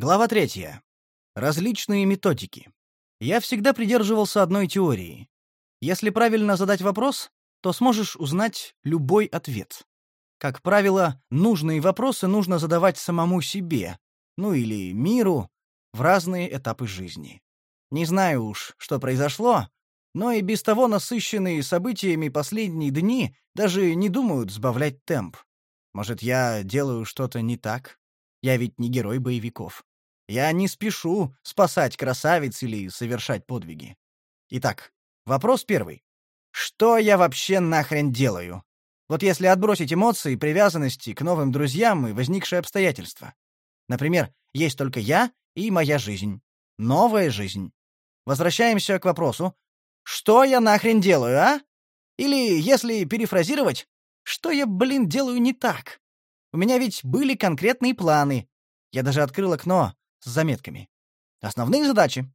Глава третья. Различные методики. Я всегда придерживался одной теории. Если правильно задать вопрос, то сможешь узнать любой ответ. Как правило, нужные вопросы нужно задавать самому себе, ну или миру, в разные этапы жизни. Не знаю уж, что произошло, но и без того насыщенные событиями последние дни даже не думают сбавлять темп. Может, я делаю что-то не так? Я ведь не герой боевиков. Я не спешу спасать красавиц или совершать подвиги. Итак, вопрос первый. Что я вообще нахрен делаю? Вот если отбросить эмоции, привязанности к новым друзьям и возникшие обстоятельства. Например, есть только я и моя жизнь. Новая жизнь. Возвращаемся к вопросу. Что я нахрен делаю, а? Или, если перефразировать, что я, блин, делаю не так? У меня ведь были конкретные планы. Я даже открыл окно с заметками. Основные задачи.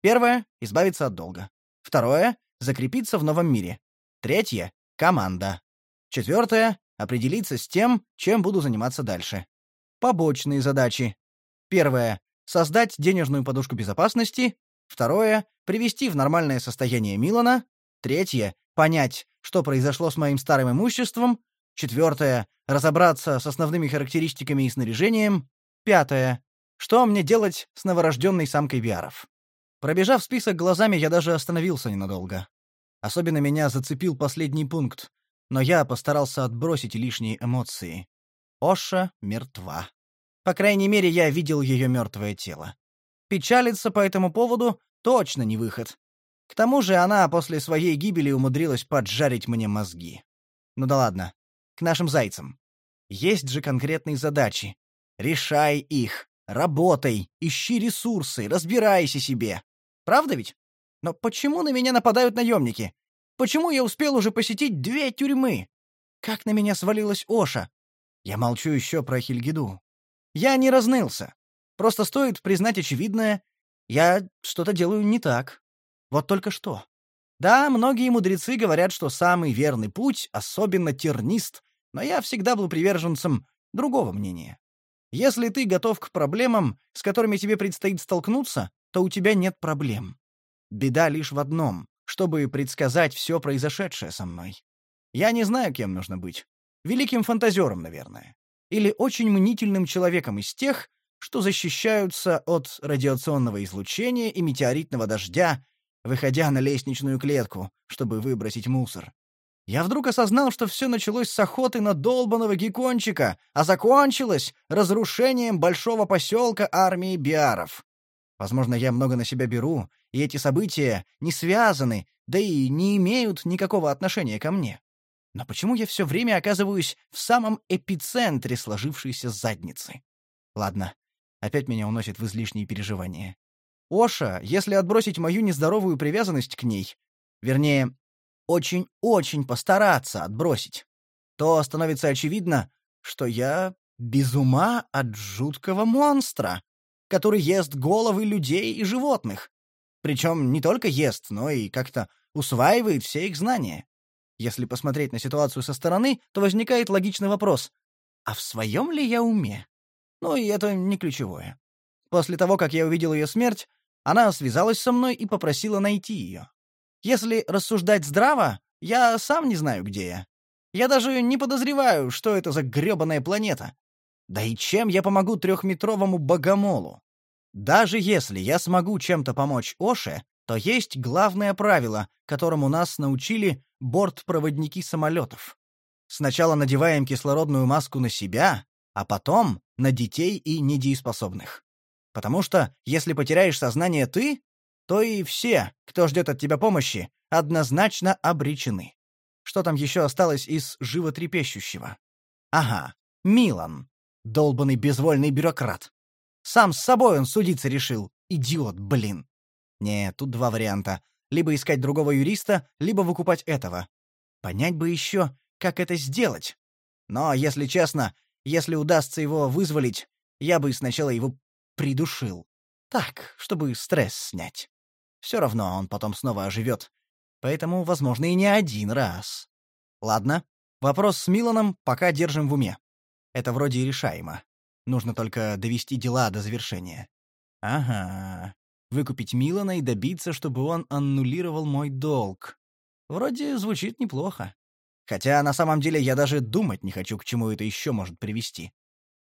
Первое — избавиться от долга. Второе — закрепиться в новом мире. Третье — команда. Четвертое — определиться с тем, чем буду заниматься дальше. Побочные задачи. Первое — создать денежную подушку безопасности. Второе — привести в нормальное состояние Милана. Третье — понять, что произошло с моим старым имуществом. Четвертое — разобраться с основными характеристиками и снаряжением. Пятое — что мне делать с новорожденной самкой Биаров. Пробежав список глазами, я даже остановился ненадолго. Особенно меня зацепил последний пункт, но я постарался отбросить лишние эмоции. Оша мертва. По крайней мере, я видел ее мертвое тело. Печалиться по этому поводу точно не выход. К тому же она после своей гибели умудрилась поджарить мне мозги. Ну да ладно. К нашим зайцам. Есть же конкретные задачи. Решай их. Работай, ищи ресурсы, разбирайся себе. Правда ведь? Но почему на меня нападают наемники? Почему я успел уже посетить две тюрьмы? Как на меня свалилась Оша? Я молчу еще про Хильгиду. Я не разнылся. Просто стоит признать очевидное, я что-то делаю не так. Вот только что. Да, многие мудрецы говорят, что самый верный путь особенно тернист, но я всегда был приверженцем другого мнения. Если ты готов к проблемам, с которыми тебе предстоит столкнуться, то у тебя нет проблем. Беда лишь в одном — чтобы предсказать все произошедшее со мной. Я не знаю, кем нужно быть. Великим фантазером, наверное. Или очень мнительным человеком из тех, что защищаются от радиационного излучения и метеоритного дождя, выходя на лестничную клетку, чтобы выбросить мусор. Я вдруг осознал, что все началось с охоты на долбанного геккончика, а закончилось разрушением большого поселка армии биаров. Возможно, я много на себя беру, и эти события не связаны, да и не имеют никакого отношения ко мне. Но почему я все время оказываюсь в самом эпицентре сложившейся задницы? Ладно, опять меня уносит в излишние переживания. Оша, если отбросить мою нездоровую привязанность к ней, вернее, очень-очень постараться отбросить, то становится очевидно, что я без ума от жуткого монстра, который ест головы людей и животных. Причем не только ест, но и как-то усваивает все их знания. Если посмотреть на ситуацию со стороны, то возникает логичный вопрос. А в своем ли я уме? Ну и это не ключевое. После того, как я увидел ее смерть, она связалась со мной и попросила найти ее. Если рассуждать здраво, я сам не знаю, где я. Я даже не подозреваю, что это за грёбаная планета. Да и чем я помогу трехметровому богомолу? Даже если я смогу чем-то помочь Оше, то есть главное правило, которому нас научили бортпроводники самолетов. Сначала надеваем кислородную маску на себя, а потом на детей и недееспособных. Потому что, если потеряешь сознание ты, то и все, кто ждет от тебя помощи, однозначно обречены. Что там еще осталось из животрепещущего? Ага, Милан, долбанный безвольный бюрократ. Сам с собой он судиться решил. Идиот, блин. Не, тут два варианта. Либо искать другого юриста, либо выкупать этого. Понять бы еще, как это сделать. Но, если честно, если удастся его вызволить, я бы сначала его придушил. Так, чтобы стресс снять. Все равно он потом снова оживет. Поэтому, возможно, и не один раз. Ладно, вопрос с Миланом пока держим в уме. Это вроде и решаемо. Нужно только довести дела до завершения. Ага. Выкупить Милана и добиться, чтобы он аннулировал мой долг. Вроде звучит неплохо. Хотя на самом деле я даже думать не хочу, к чему это еще может привести.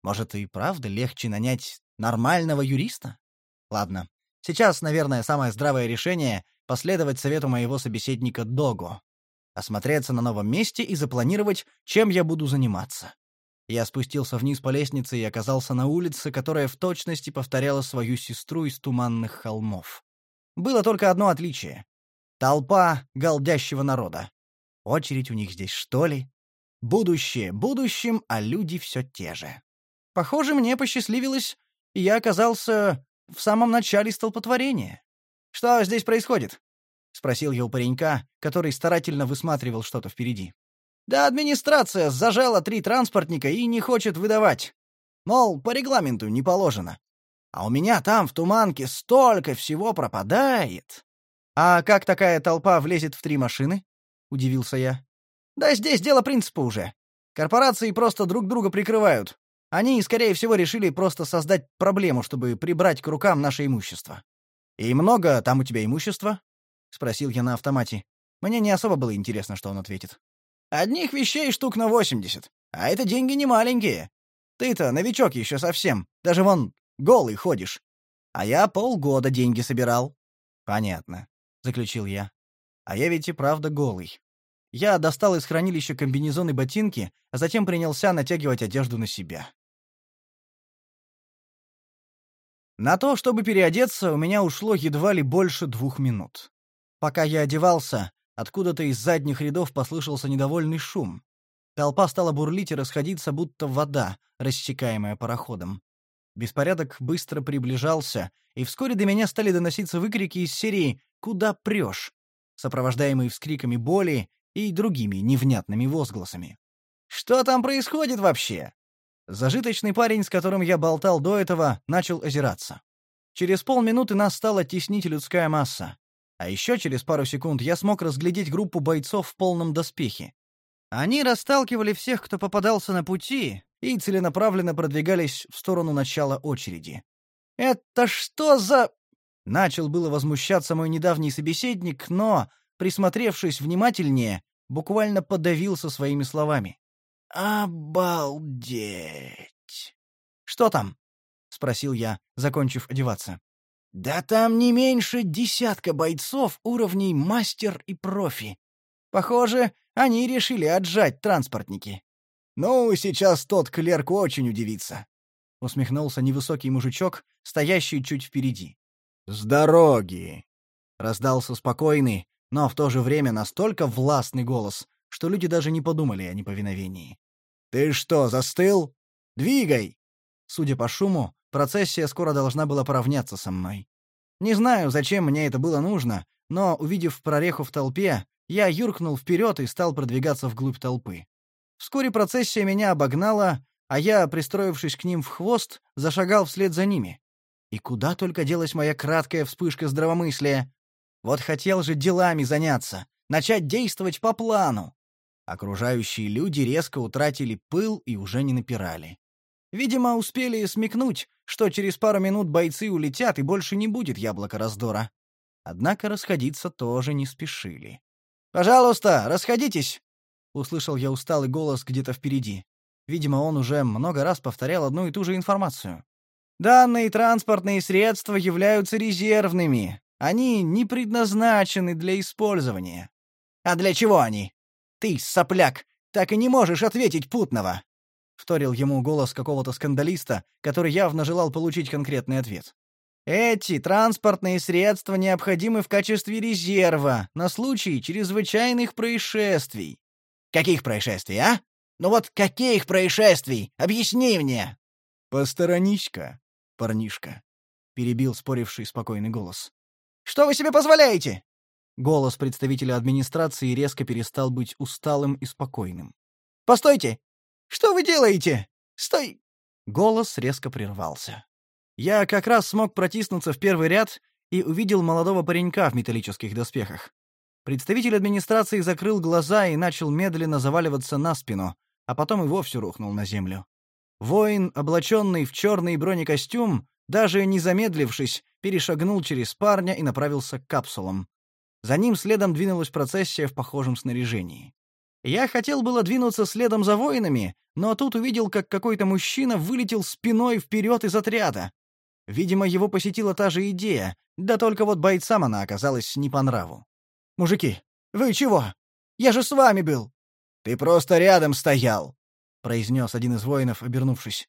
Может, и правда легче нанять нормального юриста? Ладно. Сейчас, наверное, самое здравое решение — последовать совету моего собеседника Дого. Осмотреться на новом месте и запланировать, чем я буду заниматься. Я спустился вниз по лестнице и оказался на улице, которая в точности повторяла свою сестру из туманных холмов. Было только одно отличие. Толпа голдящего народа. Очередь у них здесь, что ли? Будущее будущим, а люди все те же. Похоже, мне посчастливилось, и я оказался в самом начале столпотворения. «Что здесь происходит?» — спросил я у паренька, который старательно высматривал что-то впереди. Да администрация зажала три транспортника и не хочет выдавать. Мол, по регламенту не положено. А у меня там, в Туманке, столько всего пропадает. А как такая толпа влезет в три машины? Удивился я. Да здесь дело принципа уже. Корпорации просто друг друга прикрывают. Они, скорее всего, решили просто создать проблему, чтобы прибрать к рукам наше имущество. «И много там у тебя имущества?» — спросил я на автомате. Мне не особо было интересно, что он ответит. Одних вещей штук на восемьдесят, а это деньги не маленькие. Ты-то новичок еще совсем, даже вон голый ходишь. А я полгода деньги собирал. Понятно, заключил я. А я ведь и правда голый. Я достал из хранилища комбинезон и ботинки, а затем принялся натягивать одежду на себя. На то, чтобы переодеться, у меня ушло едва ли больше двух минут. Пока я одевался, Откуда-то из задних рядов послышался недовольный шум. Толпа стала бурлить и расходиться, будто вода, рассекаемая пароходом. Беспорядок быстро приближался, и вскоре до меня стали доноситься выкрики из серии «Куда прешь?», сопровождаемые вскриками боли и другими невнятными возгласами. «Что там происходит вообще?» Зажиточный парень, с которым я болтал до этого, начал озираться. Через полминуты нас стала теснить людская масса. А еще через пару секунд я смог разглядеть группу бойцов в полном доспехе. Они расталкивали всех, кто попадался на пути, и целенаправленно продвигались в сторону начала очереди. «Это что за...» Начал было возмущаться мой недавний собеседник, но, присмотревшись внимательнее, буквально подавился своими словами. «Обалдеть!» «Что там?» — спросил я, закончив одеваться. Да там не меньше десятка бойцов уровней мастер и профи. Похоже, они решили отжать транспортники. Ну, сейчас тот клерк очень удивится. Усмехнулся невысокий мужичок, стоящий чуть впереди. С дороги! Раздался спокойный, но в то же время настолько властный голос, что люди даже не подумали о неповиновении. «Ты что, застыл? Двигай!» Судя по шуму, Процессия скоро должна была поравняться со мной. Не знаю, зачем мне это было нужно, но, увидев прореху в толпе, я юркнул вперед и стал продвигаться вглубь толпы. Вскоре процессия меня обогнала, а я, пристроившись к ним в хвост, зашагал вслед за ними. И куда только делась моя краткая вспышка здравомыслия. Вот хотел же делами заняться, начать действовать по плану. Окружающие люди резко утратили пыл и уже не напирали. Видимо, успели смекнуть, что через пару минут бойцы улетят и больше не будет яблока раздора. Однако расходиться тоже не спешили. «Пожалуйста, расходитесь!» — услышал я усталый голос где-то впереди. Видимо, он уже много раз повторял одну и ту же информацию. «Данные транспортные средства являются резервными. Они не предназначены для использования». «А для чего они? Ты, сопляк, так и не можешь ответить путного!» — вторил ему голос какого-то скандалиста, который явно желал получить конкретный ответ. «Эти транспортные средства необходимы в качестве резерва на случай чрезвычайных происшествий». «Каких происшествий, а? Ну вот каких происшествий? Объясни мне!» «Посторонись-ка, парнишка», — перебил споривший спокойный голос. «Что вы себе позволяете?» Голос представителя администрации резко перестал быть усталым и спокойным. «Постойте! Что вы делаете? Стой!» Голос резко прервался. Я как раз смог протиснуться в первый ряд и увидел молодого паренька в металлических доспехах. Представитель администрации закрыл глаза и начал медленно заваливаться на спину, а потом и вовсе рухнул на землю. Воин, облаченный в черный бронекостюм, даже не замедлившись, перешагнул через парня и направился к капсулам. За ним следом двинулась процессия в похожем снаряжении. Я хотел было двинуться следом за воинами, но тут увидел, как какой-то мужчина вылетел спиной вперед из отряда. Видимо, его посетила та же идея, да только вот бойцам она оказалась не по нраву. «Мужики, вы чего? Я же с вами был!» «Ты просто рядом стоял», — произнес один из воинов, обернувшись.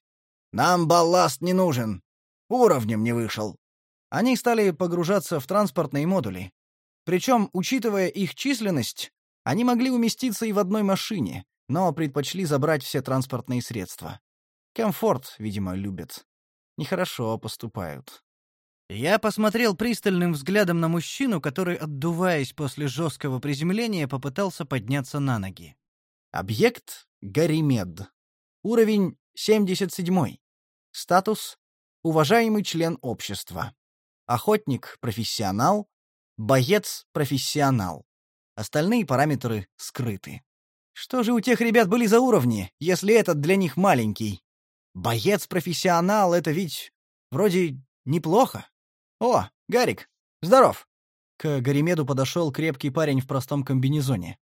«Нам балласт не нужен. Уровнем не вышел». Они стали погружаться в транспортные модули. Причем, учитывая их численность, они могли уместиться и в одной машине, но предпочли забрать все транспортные средства. Комфорт, видимо, любят. Нехорошо поступают. Я посмотрел пристальным взглядом на мужчину, который, отдуваясь после жесткого приземления, попытался подняться на ноги. Объект — Гаримед. Уровень 77. Статус — уважаемый член общества. Охотник-профессионал. Боец-профессионал. Остальные параметры скрыты. Что же у тех ребят были за уровни, если этот для них маленький? Боец-профессионал — это ведь вроде неплохо. О, Гарик, здоров. К Гаримеду подошел крепкий парень в простом комбинезоне.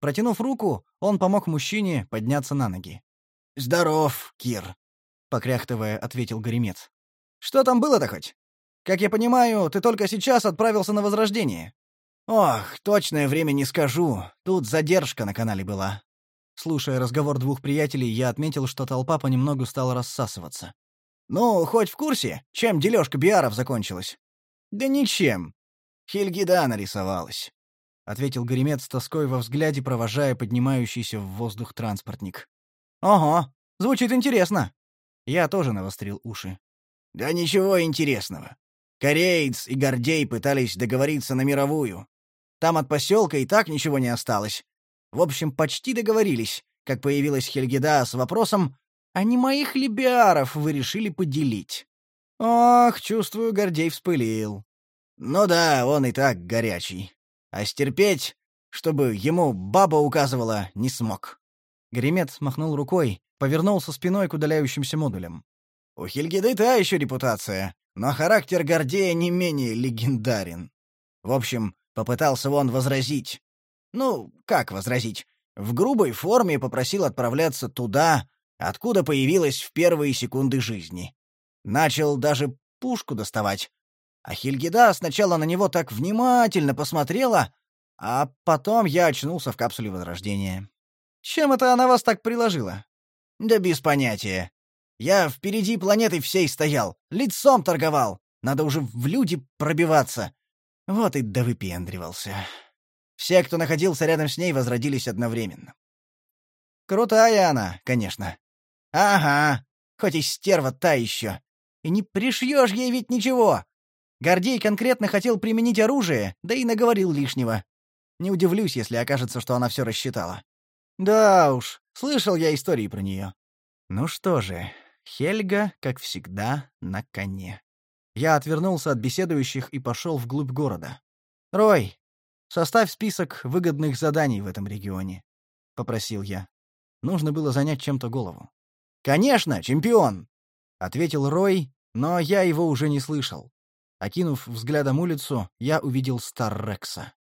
Протянув руку, он помог мужчине подняться на ноги. «Здоров, Кир», — покряхтывая, ответил Горемец. «Что там было-то хоть? Как я понимаю, ты только сейчас отправился на Возрождение». «Ох, точное время не скажу. Тут задержка на канале была». Слушая разговор двух приятелей, я отметил, что толпа понемногу стала рассасываться. «Ну, хоть в курсе, чем дележка биаров закончилась?» «Да ничем. Хильгида нарисовалась. — ответил Горемет с тоской во взгляде, провожая поднимающийся в воздух транспортник. «Ого, звучит интересно!» Я тоже навострил уши. «Да ничего интересного. Кореец и Гордей пытались договориться на мировую. Там от поселка и так ничего не осталось. В общем, почти договорились, как появилась Хельгида с вопросом, а не моих ли вы решили поделить? Ох, чувствую, Гордей вспылил. Ну да, он и так горячий а стерпеть, чтобы ему баба указывала, не смог. Гремет махнул рукой, повернулся спиной к удаляющимся модулям. У Хильгиды та еще репутация, но характер Гордея не менее легендарен. В общем, попытался он возразить. Ну, как возразить? В грубой форме попросил отправляться туда, откуда появилась в первые секунды жизни. Начал даже пушку доставать, а Хильгида сначала на него так внимательно посмотрела, а потом я очнулся в капсуле Возрождения. Чем это она вас так приложила? Да без понятия. Я впереди планеты всей стоял, лицом торговал. Надо уже в люди пробиваться. Вот и довыпендривался. Все, кто находился рядом с ней, возродились одновременно. Крутая она, конечно. Ага, хоть и стерва та еще. И не пришьешь ей ведь ничего. Гордей конкретно хотел применить оружие, да и наговорил лишнего. Не удивлюсь, если окажется, что она все рассчитала. Да уж, слышал я истории про нее. Ну что же, Хельга, как всегда, на коне. Я отвернулся от беседующих и пошел вглубь города. «Рой, составь список выгодных заданий в этом регионе», — попросил я. Нужно было занять чем-то голову. «Конечно, чемпион!» — ответил Рой, но я его уже не слышал. Окинув взглядом улицу, я увидел Старрекса.